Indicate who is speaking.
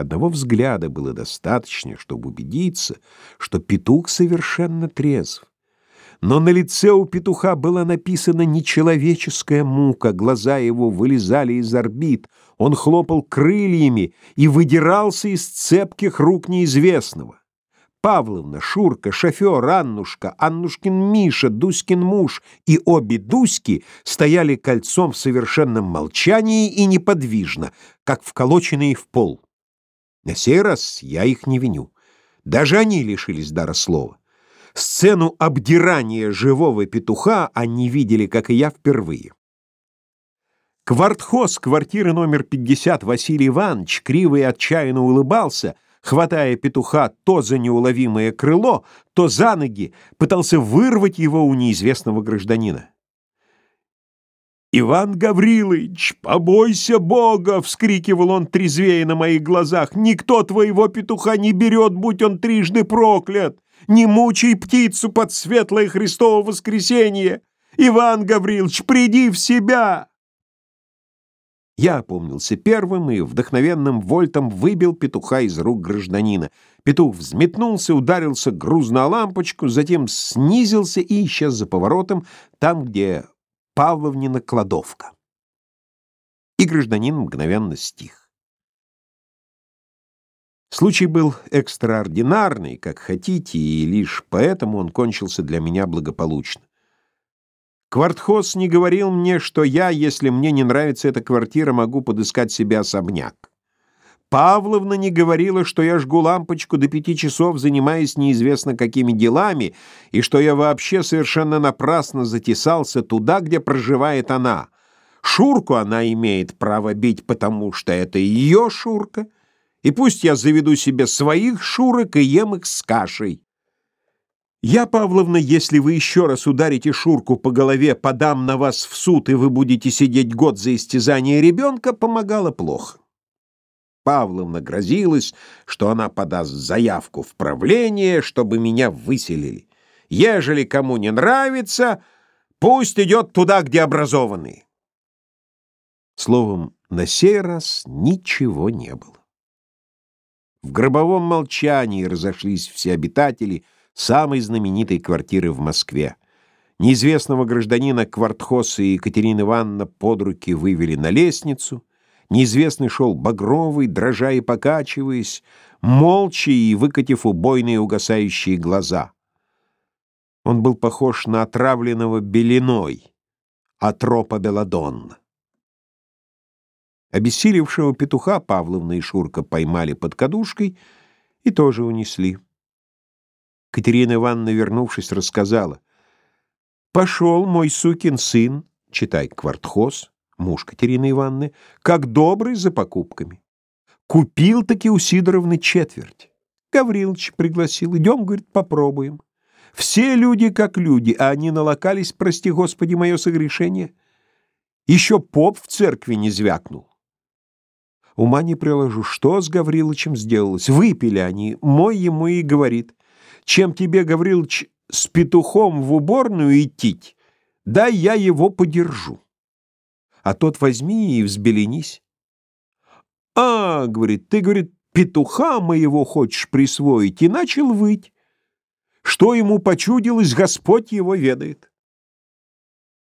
Speaker 1: Одного взгляда было достаточно, чтобы убедиться, что петух совершенно трезв. Но на лице у петуха была написана нечеловеческая мука, глаза его вылезали из орбит, он хлопал крыльями и выдирался из цепких рук неизвестного. Павловна, Шурка, шофер, Аннушка, Аннушкин Миша, Дуськин муж и обе Дуськи стояли кольцом в совершенном молчании и неподвижно, как вколоченные в пол. На сей раз я их не виню. Даже они лишились дара слова. Сцену обдирания живого петуха они видели, как и я, впервые. Квартхоз квартиры номер 50 Василий Иванович криво и отчаянно улыбался — хватая петуха то за неуловимое крыло, то за ноги, пытался вырвать его у неизвестного гражданина. «Иван Гаврилович, побойся Бога!» — вскрикивал он трезвее на моих глазах. «Никто твоего петуха не берет, будь он трижды проклят! Не мучай птицу под светлое Христово воскресенье! Иван Гаврилович, приди в себя!» Я опомнился первым и вдохновенным вольтом выбил петуха из рук гражданина. Петух взметнулся, ударился грузно о лампочку, затем снизился и исчез за поворотом, там, где Павловнина кладовка. И гражданин мгновенно стих. Случай был экстраординарный, как хотите, и лишь поэтому он кончился для меня благополучно. Квартхоз не говорил мне, что я, если мне не нравится эта квартира, могу подыскать себе особняк. Павловна не говорила, что я жгу лампочку до пяти часов, занимаясь неизвестно какими делами, и что я вообще совершенно напрасно затесался туда, где проживает она. Шурку она имеет право бить, потому что это ее Шурка, и пусть я заведу себе своих Шурок и ем их с кашей. Я, Павловна, если вы еще раз ударите Шурку по голове, подам на вас в суд, и вы будете сидеть год за истязание ребенка, помогала плохо. Павловна грозилась, что она подаст заявку в правление, чтобы меня выселили. Ежели кому не нравится, пусть идет туда, где образованные. Словом, на сей раз ничего не было. В гробовом молчании разошлись все обитатели — самой знаменитой квартиры в Москве. Неизвестного гражданина Квартхоса и Екатерина Ивановна под руки вывели на лестницу. Неизвестный шел багровый, дрожа и покачиваясь, молча и выкатив убойные угасающие глаза. Он был похож на отравленного белиной, атропа Беладонна. Обессилевшего петуха Павловна и Шурка поймали под кадушкой и тоже унесли. Катерина Ивановна, вернувшись, рассказала. «Пошел мой сукин сын, читай, квартхоз, муж Катерины Ивановны, как добрый за покупками. Купил-таки у Сидоровны четверть. Гаврилович пригласил. Идем, говорит, попробуем. Все люди как люди, а они налокались, прости господи, мое согрешение. Еще поп в церкви не звякнул. Ума не приложу, что с Гавриловичем сделалось. Выпили они, мой ему и говорит чем тебе, Гаврилович, с петухом в уборную идти, дай я его подержу. А тот возьми и взбеленись. А, говорит, ты, говорит, петуха моего хочешь присвоить, и начал выть. Что ему почудилось, Господь его ведает.